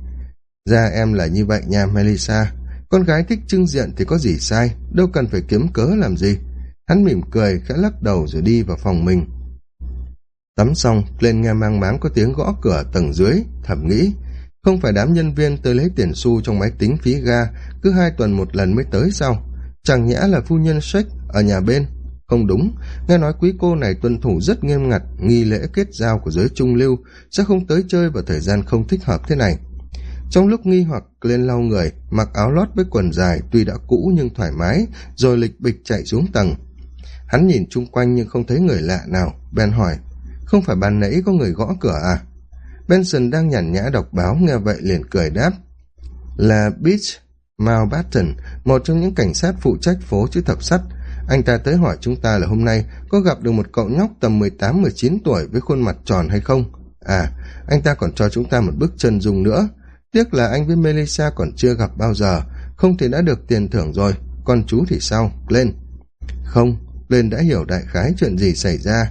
Ra em là như vậy nha, melissa. Con gái thích trưng diện thì có gì sai, đâu cần phải kiếm cớ làm gì. Hắn mỉm cười, khẽ lắc đầu rồi đi vào phòng mình. Tắm xong, lên nghe mang máng có tiếng gõ cửa tầng dưới, thầm nghĩ, không phải đám nhân viên tới lấy tiền xu trong máy tính phí ga, cứ hai tuần một lần mới tới sao chẳng nhẽ là phu nhân sách ở nhà bên không đúng. Nghe nói quý cô này tuân thủ rất nghiêm ngặt nghi lễ kết giao của giới trung lưu, sẽ không tới chơi vào thời gian không thích hợp thế này. Trong lúc nghi hoặc lên lau người, mặc áo lót với quần dài tuy đã cũ nhưng thoải mái, rồi lịch bịch chạy xuống tầng. Hắn nhìn chung quanh nhưng không thấy người lạ nào. Ben hỏi, không phải ban nãy có người gõ cửa à? Benson đang nhàn nhã đọc báo, nghe vậy liền cười đáp, là beach mountbatten, một trong những cảnh sát phụ trách phố chữ thập sắt anh ta tới hỏi chúng ta là hôm nay có gặp được một cậu nhóc tầm mười tám, mười chín tuổi với khuôn mặt tròn hay không? À anh ta còn cho chúng ta một bức chân dung nữa. Tiếc là anh với melissa còn chưa gặp bao giờ, không thì đã được tiền thưởng rồi. Còn chú thì sao? Lên. Không, lên đã hiểu đại khái chuyện gì xảy ra.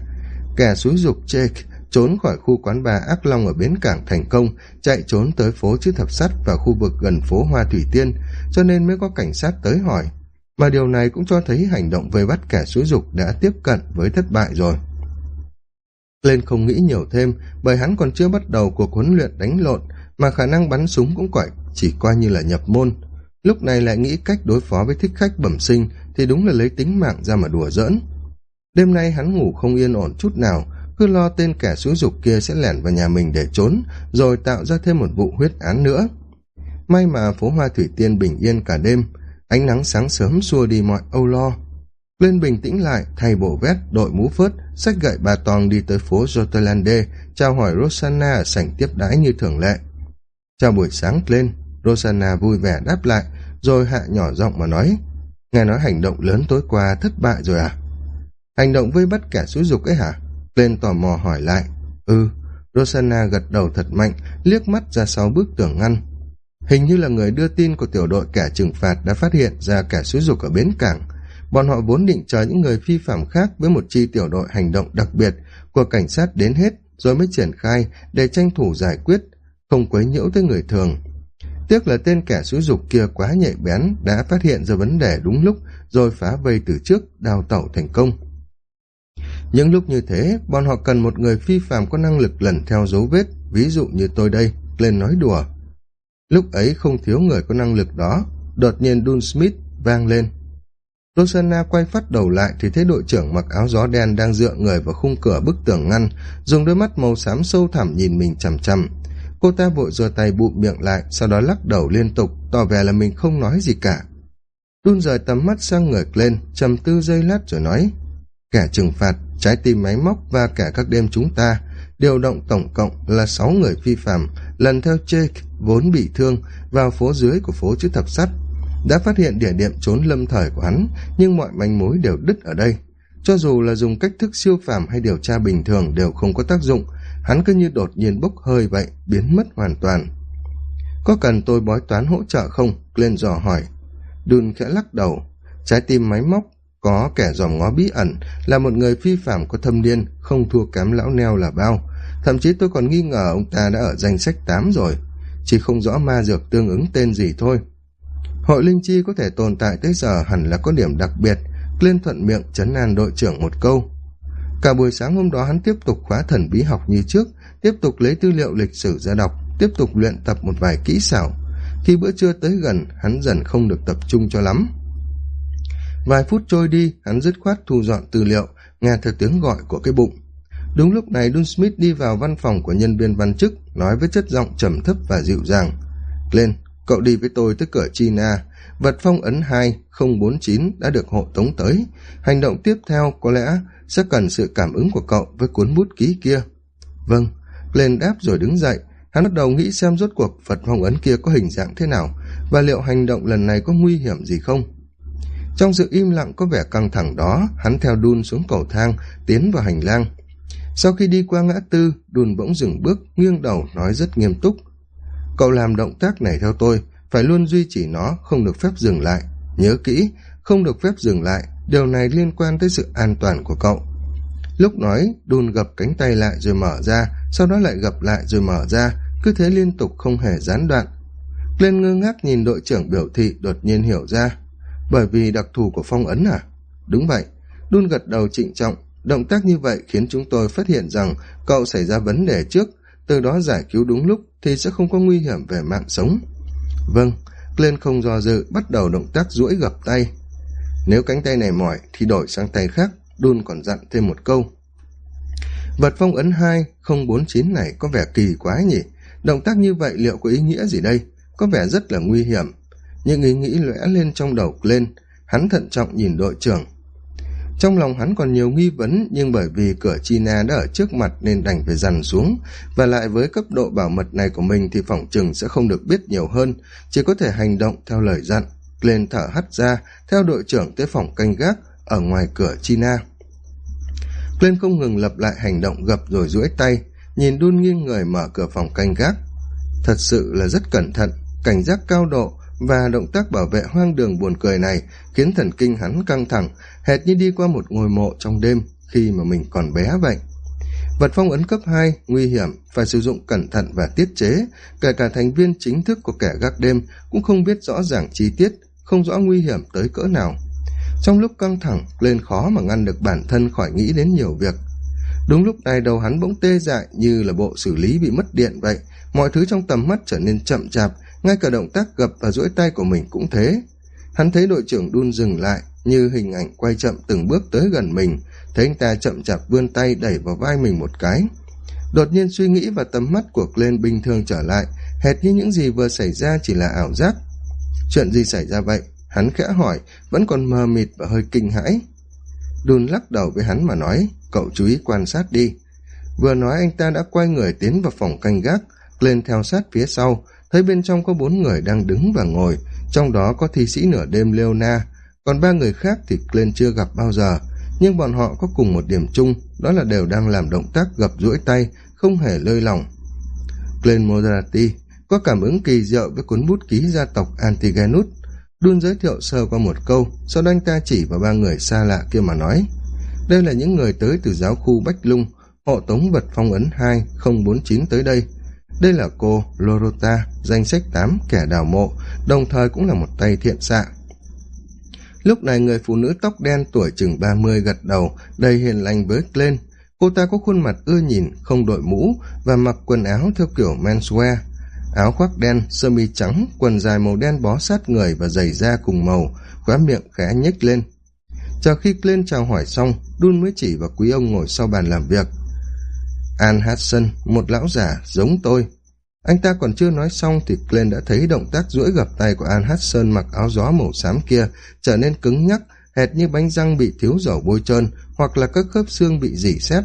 Kẻ xúi dục jake trốn khỏi khu quán bar ác long ở bến cảng thành công, chạy trốn tới phố chữ thập sắt và khu vực gần phố hoa thủy tiên, cho nên mới có cảnh sát tới hỏi mà điều này cũng cho thấy hành động vây bắt kẻ xúi dục đã tiếp cận với thất bại rồi. Lên không nghĩ nhiều thêm, bởi hắn còn chưa bắt đầu cuộc huấn luyện đánh lộn, mà khả năng bắn súng cũng quậy, chỉ coi như là nhập môn. Lúc này lại nghĩ cách đối phó với thích khách bẩm sinh thì đúng là lấy tính mạng ra mà đùa giỡn. Đêm nay hắn ngủ không yên ổn chút nào, cứ lo tên kẻ xúi dục kia sẽ lẻn vào nhà mình để trốn, rồi tạo ra thêm một vụ huyết án nữa. May mà phố hoa thủy tiên bình yên cả đêm ánh nắng sáng sớm xua đi mọi âu lo. Lên bình tĩnh lại, thay bộ vét đội mũ phớt, xách gậy bà tòng đi tới phố jotelande chào hỏi rosanna ở sảnh tiếp đãi như thường lệ. Chào buổi sáng lên, rosanna vui vẻ đáp lại, rồi hạ nhỏ giọng mà nói, nghe nói hành động lớn tối qua thất bại rồi à? Hành động vây bắt kẻ xúi dục ấy hả? Lên tò mò hỏi lại. Ừ. Rosanna gật đầu thật mạnh, liếc mắt ra sau bức tường ngăn hình như là người đưa tin của tiểu đội kẻ trừng phạt đã phát hiện ra kẻ xúi dục ở bến cảng. Bọn họ vốn định chờ những người phi phạm khác với một chi tiểu đội hành động đặc biệt của cảnh sát đến hết rồi mới triển khai để tranh thủ giải quyết, không quấy nhiễu tới người thường. Tiếc là tên kẻ xúi dục kia quá nhạy bén đã phát hiện ra vấn đề đúng lúc rồi phá vây từ trước, đào tẩu thành công. Những lúc như thế, bọn họ cần một người phi phạm có năng lực lần theo dấu vết, ví dụ như tôi đây, lên nói đùa lúc ấy không thiếu người có năng lực đó. Đột nhiên dun smith vang lên. Rosanna quay phát đầu lại thì thấy đội trưởng mặc áo gió đen đang dựa người vào khung cửa bức tường ngăn, dùng đôi mắt màu xám sâu thẳm nhìn mình chằm chằm. Cô ta vội giơ tay bụm miệng lại, sau đó lắc đầu liên tục, tỏ vẻ là mình không nói gì cả. Đun rời tầm mắt sang người lên, trầm tư giây lát rồi nói, kẻ trừng phạt, trái tim máy móc và cả các đêm chúng ta điều động tổng cộng là sáu người phi phạm, lần theo jake vốn bị thương, vào phố dưới của phố chữ thập sắt. Đã phát hiện địa điểm trốn lâm thời của hắn, nhưng mọi manh mối đều đứt ở đây. Cho dù là dùng cách thức siêu phàm hay điều tra bình thường đều không có tác dụng, hắn cứ như đột nhiên bốc hơi vậy, biến mất hoàn toàn. Có cần tôi bói toán hỗ trợ không? Glenn dò hỏi. Đun khẽ lắc đầu. Trái tim máy móc có kẻ dòm ngó bí ẩn là một người phi phạm có thâm niên, không thua kém lão neo là bao. Thậm chí tôi còn nghi ngờ ông ta đã ở danh sách tám rồi. Chỉ không rõ ma dược tương ứng tên gì thôi. Hội linh chi có thể tồn tại tới giờ hẳn là có điểm đặc biệt. Lên thuận miệng chấn an đội trưởng một câu. Cả buổi sáng hôm đó hắn tiếp tục khóa thần bí học như trước, tiếp tục lấy tư liệu lịch sử ra đọc, tiếp tục luyện tập một vài kỹ xảo. Khi bữa trưa tới gần, hắn dần không được tập trung cho lắm vài phút trôi đi, hắn dứt khoát thu dọn tư liệu, nghe theo tiếng gọi của cái bụng. Đúng lúc này dun smith đi vào văn phòng của nhân viên văn chức, nói với chất giọng trầm thấp và dịu dàng. Lên cậu đi với tôi tới cửa china. Vật phong ấn hai không bốn chín đã được hộ tống tới. Hành động tiếp theo có lẽ sẽ cần sự cảm ứng của cậu với cuốn bút ký kia. Vâng. Lên đáp rồi đứng dậy. Hắn bắt đầu nghĩ xem rốt cuộc vật phong ấn kia có hình dạng thế nào và liệu hành động lần này có nguy hiểm gì không trong sự im lặng có vẻ căng thẳng đó, hắn theo đun xuống cầu thang, tiến vào hành lang. Sau khi đi qua ngã tư đun bỗng dừng bước, nghiêng đầu nói rất nghiêm túc. Cậu làm động tác này theo tôi, phải luôn duy trì nó, không được phép dừng lại. Nhớ kỹ, không được phép dừng lại, điều này liên quan tới sự an toàn của cậu. Lúc nói đun gập cánh tay lại rồi mở ra, sau đó lại gập lại rồi mở ra, cứ thế liên tục không hề gián đoạn. Lên ngơ ngác nhìn đội trưởng biểu thị đột nhiên hiểu ra bởi vì đặc thù của phong ấn à? Đúng vậy. Đun gật đầu trịnh trọng. Động tác như vậy khiến chúng tôi phát hiện rằng cậu xảy ra vấn đề trước. Từ đó giải cứu đúng lúc thì sẽ không có nguy hiểm về mạng sống. Vâng lên không do dự, bắt đầu động tác duỗi gập tay. Nếu cánh tay này mỏi thì đổi sang tay khác. Đun còn dặn thêm một câu. Vật phong ấn hai không bốn chín này có vẻ kỳ quá nhỉ? Động tác như vậy liệu có ý nghĩa gì đây? Có vẻ rất là nguy hiểm nhưng ý nghĩ lóe lên trong đầu lên hắn thận trọng nhìn đội trưởng. Trong lòng hắn còn nhiều nghi vấn, nhưng bởi vì cửa china đã ở trước mặt nên đành phải dằn xuống. Và lại với cấp độ bảo mật này của mình thì phỏng chừng sẽ không được biết nhiều hơn, chỉ có thể hành động theo lời dặn. Lên thở hắt ra, theo đội trưởng tới phòng canh gác ở ngoài cửa china. Lên không ngừng lập lại hành động gập rồi duỗi tay, nhìn đun nghiêng người mở cửa phòng canh gác. Thật sự là rất cẩn thận, cảnh giác cao độ và động tác bảo vệ hoang đường buồn cười này khiến thần kinh hắn căng thẳng, hệt như đi qua một ngôi mộ trong đêm khi mà mình còn bé vậy. Vật phong ấn cấp hai nguy hiểm, phải sử dụng cẩn thận và tiết chế, kể cả thành viên chính thức của kẻ gác đêm cũng không biết rõ ràng chi tiết, không rõ nguy hiểm tới cỡ nào. Trong lúc căng thẳng, lên khó mà ngăn được bản thân khỏi nghĩ đến nhiều việc. Đúng lúc này đầu hắn bỗng tê dại như là bộ xử lý bị mất điện vậy, mọi thứ trong tầm mắt trở nên chậm chạp ngay cả động tác gập và duỗi tay của mình cũng thế. Hắn thấy đội trưởng đun dừng lại, như hình ảnh quay chậm từng bước tới gần mình, thấy anh ta chậm chạp vươn tay đẩy vào vai mình một cái. Đột nhiên suy nghĩ và tầm mắt của lên bình thường trở lại, hệt như những gì vừa xảy ra chỉ là ảo giác. Chuyện gì xảy ra vậy? Hắn khẽ hỏi, vẫn còn mờ mịt và hơi kinh hãi. Đun lắc đầu với hắn mà nói, cậu chú ý quan sát đi. Vừa nói anh ta đã quay người tiến vào phòng canh gác lên theo sát phía sau thấy bên trong có bốn người đang đứng và ngồi, trong đó có thi sĩ nửa đêm leona. Còn ba người khác thì lên chưa gặp bao giờ, nhưng bọn họ có cùng một điểm chung, đó là đều đang làm động tác gập duỗi tay, không hề lơi lỏng. Glenn moderati có cảm ứng kỳ diệu với cuốn bút ký gia tộc antigenus đun giới thiệu sơ qua một câu, sau đó anh ta chỉ vào ba người xa lạ kia mà nói, đây là những người tới từ giáo khu bách lung hộ tống vật phong ấn hai không bốn chín tới đây đây là cô lorota, danh sách tám kẻ đào mộ, đồng thời cũng là một tay thiện xạ. Lúc này người phụ nữ tóc đen tuổi chừng ba mươi gật đầu, đầy hiền lành với lên cô ta có khuôn mặt ưa nhìn, không đội mũ và mặc quần áo theo kiểu menswear. Áo khoác đen, sơ mi trắng, quần dài màu đen bó sát người và giày da cùng màu khóa miệng khẽ nhếch lên. Chờ khi lên chào hỏi xong đun mới chỉ vào quý ông ngồi sau bàn làm việc an hudson một lão già giống tôi anh ta còn chưa nói xong thì Glenn đã thấy động tác duỗi gập tay của An Hudson mặc áo gió màu xám kia trở nên cứng nhắc, hệt như bánh răng bị thiếu dầu bôi trơn hoặc là các khớp xương bị dỉ xét.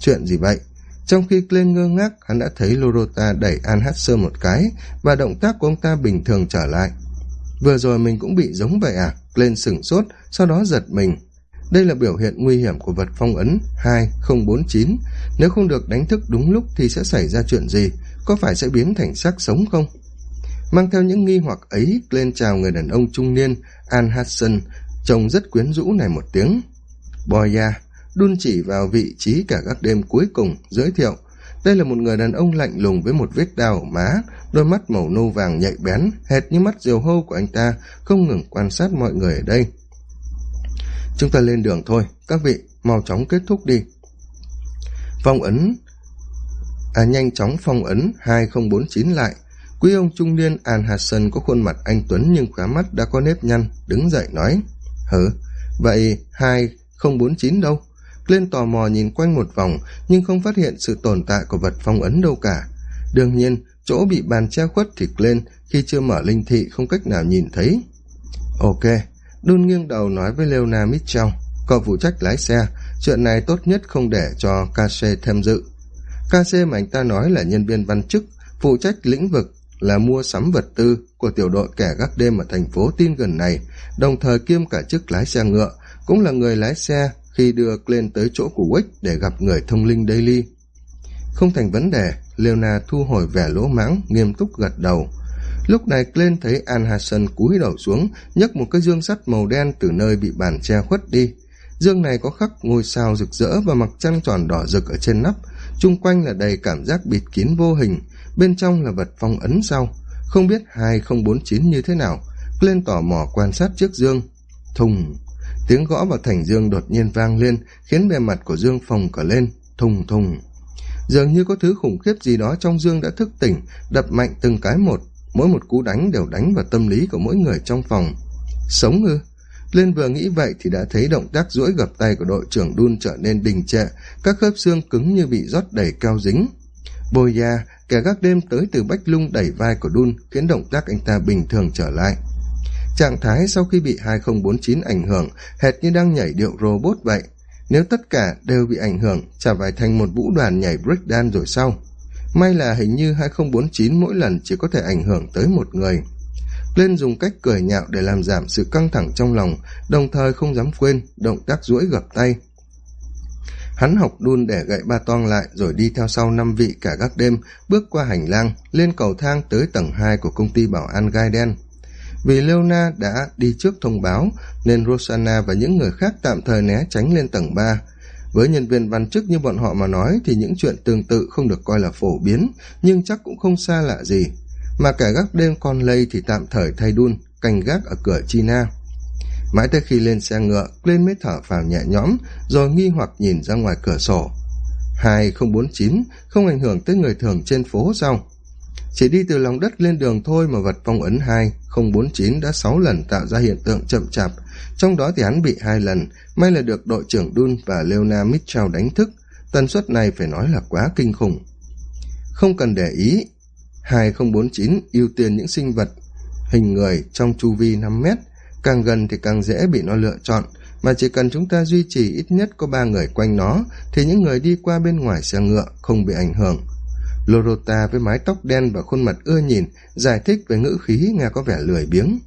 Chuyện gì vậy? Trong khi Glenn ngơ ngác, hắn đã thấy Lorota đẩy An Hudson một cái và động tác của ông ta bình thường trở lại. Vừa rồi mình cũng bị giống vậy à? Glenn sửng sốt, sau đó giật mình. Đây là biểu hiện nguy hiểm của vật phong ấn 2049. Nếu không được đánh thức đúng lúc thì sẽ xảy ra chuyện gì? có phải sẽ biến thành xác sống không? Mang theo những nghi hoặc ấy lên chào người đàn ông trung niên an hudson. Trông rất quyến rũ này một tiếng. Boya, đun chỉ vào vị trí cả các đêm cuối cùng, giới thiệu. Đây là một người đàn ông lạnh lùng với một vết đào ở má, đôi mắt màu nâu vàng nhạy bén, hệt như mắt diều hâu của anh ta, không ngừng quan sát mọi người ở đây chúng ta lên đường thôi. Các vị, mau chóng kết thúc đi. Phong ấn. À nhanh chóng phong ấn hai không bốn chín lại. Quý ông trung niên an hassan có khuôn mặt anh tuấn nhưng khóa mắt đã có nếp nhăn, đứng dậy nói, hử? Vậy hai không bốn chín đâu? Lên tò mò nhìn quanh một vòng, nhưng không phát hiện sự tồn tại của vật phong ấn đâu cả. Đương nhiên, chỗ bị bàn che khuất thì lên, khi chưa mở linh thị không cách nào nhìn thấy. Ok đun nghiêng đầu nói với leona mitchell, cậu phụ trách lái xe, chuyện này tốt nhất không để cho kc thêm dự. kc mà anh ta nói là nhân viên văn chức, phụ trách lĩnh vực là mua sắm vật tư của tiểu đội kẻ gác đêm ở thành phố tin gần này, đồng thời kiêm cả chức lái xe ngựa, cũng là người lái xe khi đưa lên tới chỗ của wick để gặp người thông linh daily. Không thành vấn đề leona thu hồi vẻ lỗ mãng, nghiêm túc gật đầu lúc này lên thấy an hassan cúi đầu xuống, nhấc một cái dương sắt màu đen từ nơi bị bàn che khuất đi. Dương này có khắc ngôi sao rực rỡ và mặc trăng tròn đỏ rực ở trên nắp. Chung quanh là đầy cảm giác bịt kín vô hình. Bên trong là vật phong ấn sau. Không biết hai không bốn chín như thế nào lên tò mò quan sát chiếc dương. Thùng! Tiếng gõ vào thành dương đột nhiên vang lên, khiến bề mặt của dương phồng cả lên. Thùng thùng! Dường như có thứ khủng khiếp gì đó trong dương đã thức tỉnh, đập mạnh từng cái một mỗi một cú đánh đều đánh vào tâm lý của mỗi người trong phòng. Sống ư? Lên vừa nghĩ vậy thì đã thấy động tác duỗi gập tay của đội trưởng đun trở nên đình trệ, các khớp xương cứng như bị rót đầy cao dính. Bồi da, kẻ gác đêm tới từ bách lung đẩy vai của đun khiến động tác anh ta bình thường trở lại. Trạng thái sau khi bị 2049 ảnh hưởng, hệt như đang nhảy điệu robot vậy. Nếu tất cả đều bị ảnh hưởng, chả phải thành một vũ đoàn nhảy breakdance rồi sau may là hình như 2049 mỗi lần chỉ có thể ảnh hưởng tới một người. Lên dùng cách cười nhạo để làm giảm sự căng thẳng trong lòng, đồng thời không dám quên động tác duỗi gập tay. Hắn học đun để gậy ba toang lại, rồi đi theo sau năm vị cả gác đêm, bước qua hành lang, lên cầu thang tới tầng hai của công ty bảo an gai đen vì leona đã đi trước thông báo, nên rosanna và những người khác tạm thời né tránh lên tầng ba với nhân viên văn chức như bọn họ mà nói thì những chuyện tương tự không được coi là phổ biến, nhưng chắc cũng không xa lạ gì. Mà kẻ gác đêm con lây thì tạm thời thay đun, canh gác ở cửa china. Mãi tới khi lên xe ngựa lên mới thở phào nhẹ nhõm, rồi nghi hoặc nhìn ra ngoài cửa sổ. Hai không bốn chín không ảnh hưởng tới người thường trên phố sao chỉ đi từ lòng đất lên đường thôi mà vật phong ấn hai không bốn chín đã sáu lần tạo ra hiện tượng chậm chạp. Trong đó thì hắn bị hai lần may là được đội trưởng đun và leona mitchell đánh thức. Tần suất này phải nói là quá kinh khủng. Không cần để ý 2049 ưu tiên những sinh vật hình người trong chu vi năm mét, càng gần thì càng dễ bị nó lựa chọn, mà chỉ cần chúng ta duy trì ít nhất có ba người quanh nó, thì những người đi qua bên ngoài xe ngựa không bị ảnh hưởng. Lorota với mái tóc đen và khuôn mặt ưa nhìn, giải thích về ngữ khí nghe có vẻ lười biếng.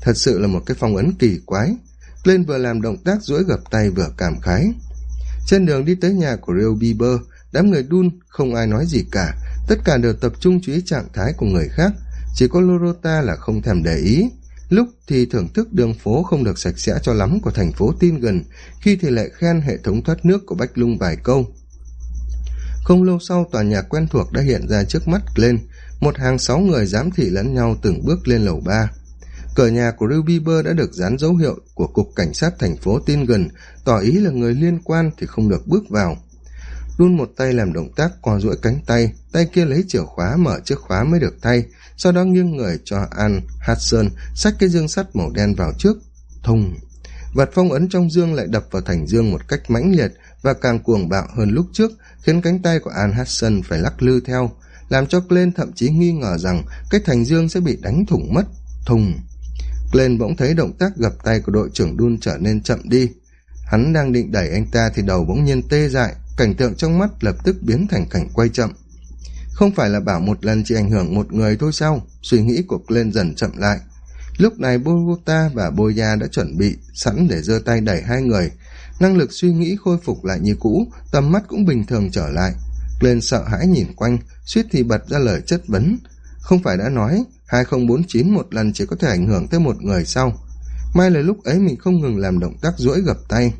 Thật sự là một cái phong ấn kỳ quái. Lên vừa làm động tác duỗi gập tay vừa cảm khái. Trên đường đi tới nhà của Real Bieber, đám người đun không ai nói gì cả, tất cả đều tập trung chú ý trạng thái của người khác chỉ có lorota là không thèm để ý lúc thì thưởng thức đường phố không được sạch sẽ cho lắm của thành phố tin gần khi thì lại khen hệ thống thoát nước của bách lung vài câu không lâu sau, tòa nhà quen thuộc đã hiện ra trước mắt lên. Một hàng sáu người giám thị lẫn nhau từng bước lên lầu ba. Cửa nhà của Ruby Bơ đã được dán dấu hiệu của cục cảnh sát thành phố tin gần tỏ ý là người liên quan thì không được bước vào. Đun một tay làm động tác co duỗi cánh tay tay kia lấy chìa khóa mở chiếc khóa mới được thay, sau đó nghiêng người cho an hudson xách cái dương sắt màu đen vào trước. Thùng! Vật phong ấn trong dương lại đập vào thành dương một cách mãnh liệt và càng cuồng bạo hơn lúc trước khiến cánh tay của an hudson phải lắc lư theo làm cho Glenn thậm chí nghi ngờ rằng cái thành dương sẽ bị đánh thủng mất. Thùng! Glenn bỗng thấy động tác gập tay của đội trưởng Đun trở nên chậm đi. Hắn đang định đẩy anh ta thì đầu bỗng nhiên tê dại, cảnh tượng trong mắt lập tức biến thành cảnh quay chậm. Không phải là bảo một lần chỉ ảnh hưởng một người thôi sao? Suy nghĩ của Glenn dần chậm lại. Lúc này Bogota và Boya đã chuẩn bị sẵn để giơ tay đẩy hai người. Năng lực suy nghĩ khôi phục lại như cũ, tầm mắt cũng bình thường trở lại. Glenn sợ hãi nhìn quanh, suýt thì bật ra lời chất vấn. Không phải đã nói, 2049 một lần chỉ có thể ảnh hưởng tới một người sau. May là lúc ấy mình không ngừng làm động tác duỗi gập tay.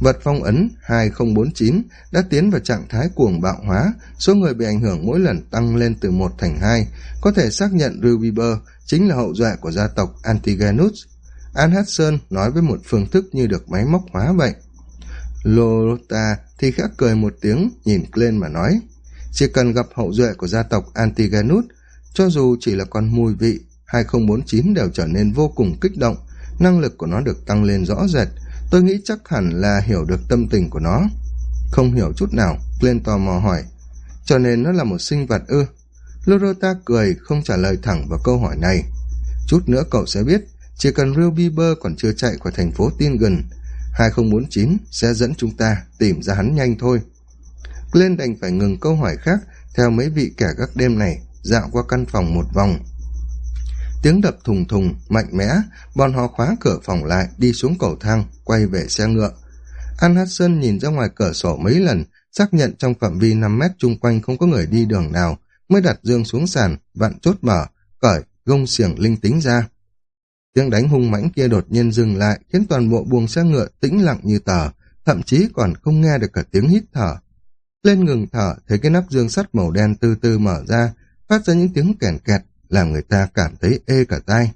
Vật phong ấn 2049 đã tiến vào trạng thái cuồng bạo hóa, số người bị ảnh hưởng mỗi lần tăng lên từ một thành hai. có thể xác nhận Rubiber chính là hậu duệ của gia tộc Antigenus. An Sơn nói với một phương thức như được máy móc hóa vậy. Lorota thì khẽ cười một tiếng, nhìn lên mà nói, chỉ cần gặp hậu duệ của gia tộc Antigenus, cho dù chỉ là con mùi vị, 2049 đều trở nên vô cùng kích động, năng lực của nó được tăng lên rõ rệt, tôi nghĩ chắc hẳn là hiểu được tâm tình của nó. Không hiểu chút nào, Glenn tò mò hỏi, cho nên nó là một sinh vật ư? Lorota cười, không trả lời thẳng vào câu hỏi này. Chút nữa cậu sẽ biết, chỉ cần Real Bieber còn chưa chạy khỏi thành phố tiên gần 2049 sẽ dẫn chúng ta tìm ra hắn nhanh thôi. Glenn đành phải ngừng câu hỏi khác theo mấy vị kẻ các đêm này dạo qua căn phòng một vòng. Tiếng đập thùng thùng, mạnh mẽ, bọn họ khóa cửa phòng lại, đi xuống cầu thang, quay về xe ngựa. An Hudson nhìn ra ngoài cửa sổ mấy lần, xác nhận trong phạm vi 5 mét chung quanh không có người đi đường nào, mới đặt dương xuống sàn, vặn chốt mở, cởi, gông xiềng linh tính ra. Tiếng đánh hung mãnh kia đột nhiên dừng lại, khiến toàn bộ buồng xe ngựa tĩnh lặng như tờ, thậm chí còn không nghe được cả tiếng hít thở. Lên ngừng thở, thấy cái nắp dương sắt màu đen từ từ mở ra, phát ra những tiếng kèn kẹt, làm người ta cảm thấy ê cả tai.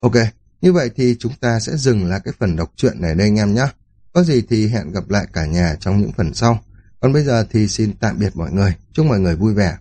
Ok, như vậy thì chúng ta sẽ dừng lại cái phần đọc truyện này đây anh em nhé. Có gì thì hẹn gặp lại cả nhà trong những phần sau. Còn bây giờ thì xin tạm biệt mọi người. Chúc mọi người vui vẻ.